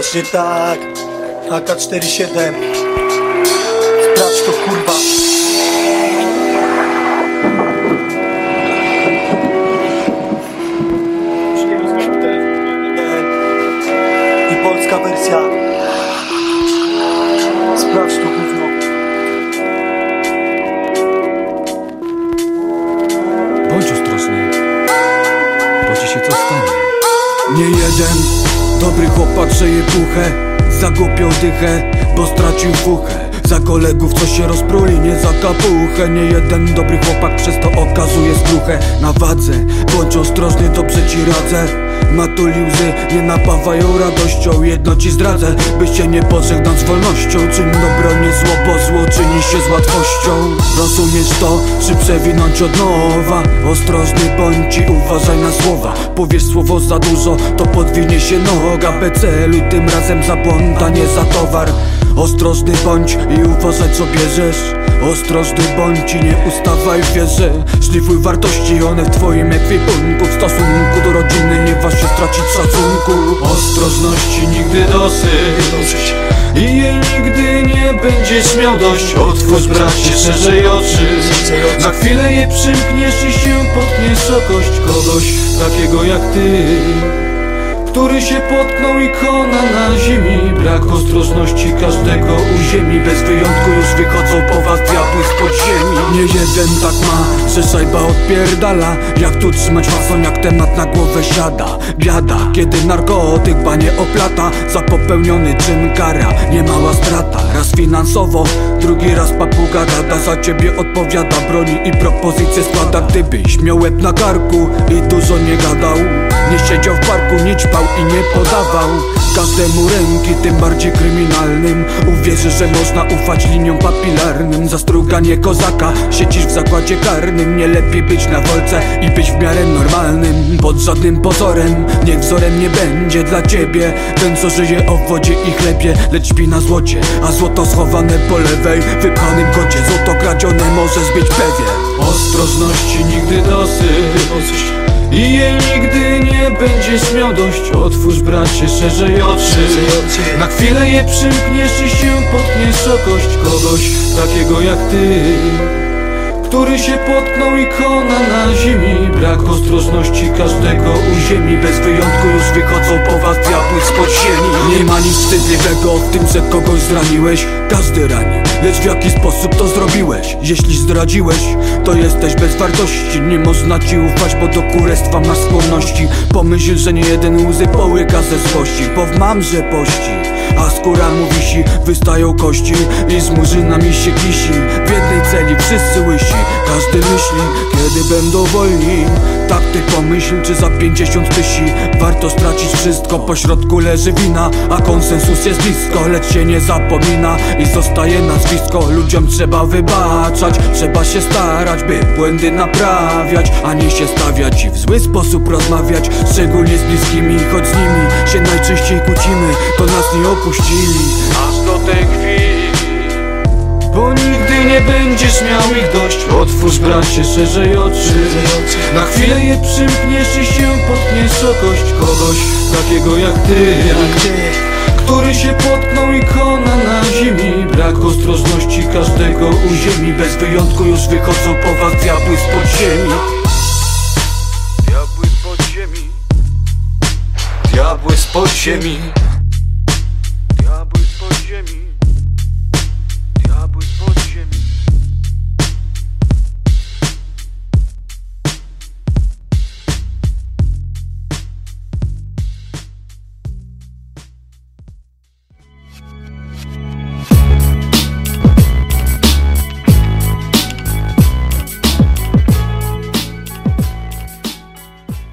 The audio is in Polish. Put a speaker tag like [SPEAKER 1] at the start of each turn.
[SPEAKER 1] Właśnie tak. AK-47 Sprawdź to kurwa. I polska wersja. Sprawdź to gówno.
[SPEAKER 2] Bądź ostrożny, bo ci się coś stanie. Nie jeden dobry chłopak przeje puchę, zagupią dychę, bo stracił fuchę. Za kolegów, co się rozpruli, nie za kapuchę. Nie jeden dobry chłopak przez to okazuje skruchę. Na wadze, bądź ostrożny, dobrze ci radzę Matuli łzy nie napawają radością. Jedno ci zdradzę, byś się nie pożegnał z wolnością. Czyń dobro, nie zło, bo zło czyni się z łatwością. Rozumiesz to, czy przewinąć od nowa? Ostrożny bądź i uważaj na słowa. Powiesz słowo za dużo, to podwinie się noga. Beceluj tym razem za błąd, a nie za towar Ostrożny bądź i uważaj co bierzesz. Ostrożny bądź i nie ustawaj w wierze Szlifuj wartości, one w twoim ekwipunku. W stosunku do rodziny nie waż się stracić szacunku. Ostrożności nigdy dosyć i nigdy nie będziesz miał dość. Otwórz bracie szerzej oczy. Na chwilę je przymkniesz i się potkniesz o kość Kogoś takiego jak ty który się potknął ikona na ziemi. Brak ostrożności każdego u ziemi. Bez wyjątku już wychodzą po was diabły z podziemi. Nie jeden tak ma, że szajba odpierdala. Jak tu trzymać fason, jak temat na głowę siada. Biada, kiedy narkotyk panie oplata. Za popełniony czyn kara, nie mała strata. Raz finansowo, drugi raz papuga gada Za ciebie odpowiada, broni i propozycje składa. Gdybyś miał łeb na karku i dużo nie ćpał i nie podawał. Każdemu ręki, tym bardziej kryminalnym. Uwierzy, że można ufać liniom papilarnym. Zastruganie kozaka, siedzisz w zakładzie karnym. Nie lepiej być na wolce i być w miarę normalnym. Pod żadnym pozorem, niech wzorem nie będzie dla ciebie. Ten co żyje o wodzie i chlebie, lecz śpi na złocie. A złoto schowane po lewej, wypchanym kocie. Złoto kradzione może zbić pewien. Ostrożności nigdy dosyć i jej nigdy nie będziesz miał dość. Otwórz bracie szerzej oczy. Na chwilę je przymkniesz i się potkniesz o kość Kogoś takiego jak ty który się potknął ikona na ziemi. Brak ostrożności każdego u ziemi. Bez wyjątku już wychodzą po was diabły z podziemi Nie ma nic wstydliwego w tym, że kogoś zraniłeś. Każdy rani, lecz w jaki sposób to zrobiłeś? Jeśli zdradziłeś, to jesteś bez wartości. Nie można ci ufać, bo do kurestwa masz skłonności. Pomyśl, że nie jeden łzy połyka ze złości Bo w mamrze pości a skóra mu wisi, wystają kości i z murzynami się kisi. W jednej celi wszyscy łysi, każdy myśli, kiedy będą wolni. Tak ty pomyśl, czy za pięćdziesiąt tysi warto stracić wszystko. Po środku leży wina, a konsensus jest blisko. Lecz się nie zapomina i zostaje nazwisko. Ludziom trzeba wybaczać, trzeba się starać, by błędy naprawiać A nie się stawiać i w zły sposób rozmawiać. Szczególnie z bliskimi, choć z nimi się najczęściej kłócimy To nas nie opuścili. Aż do tej chwili. Bo nigdy nie będziesz miał ich dość. Otwórz bracie szerzej oczy. Na chwilę je przymkniesz i się potkniesz o kość Kogoś takiego jak ty. Który się potknął ikona na ziemi. Brak ostrożności każdego u ziemi. Bez wyjątku już wychodzą po was diabły z podziemi. Diabły z podziemi. Diabły z podziemi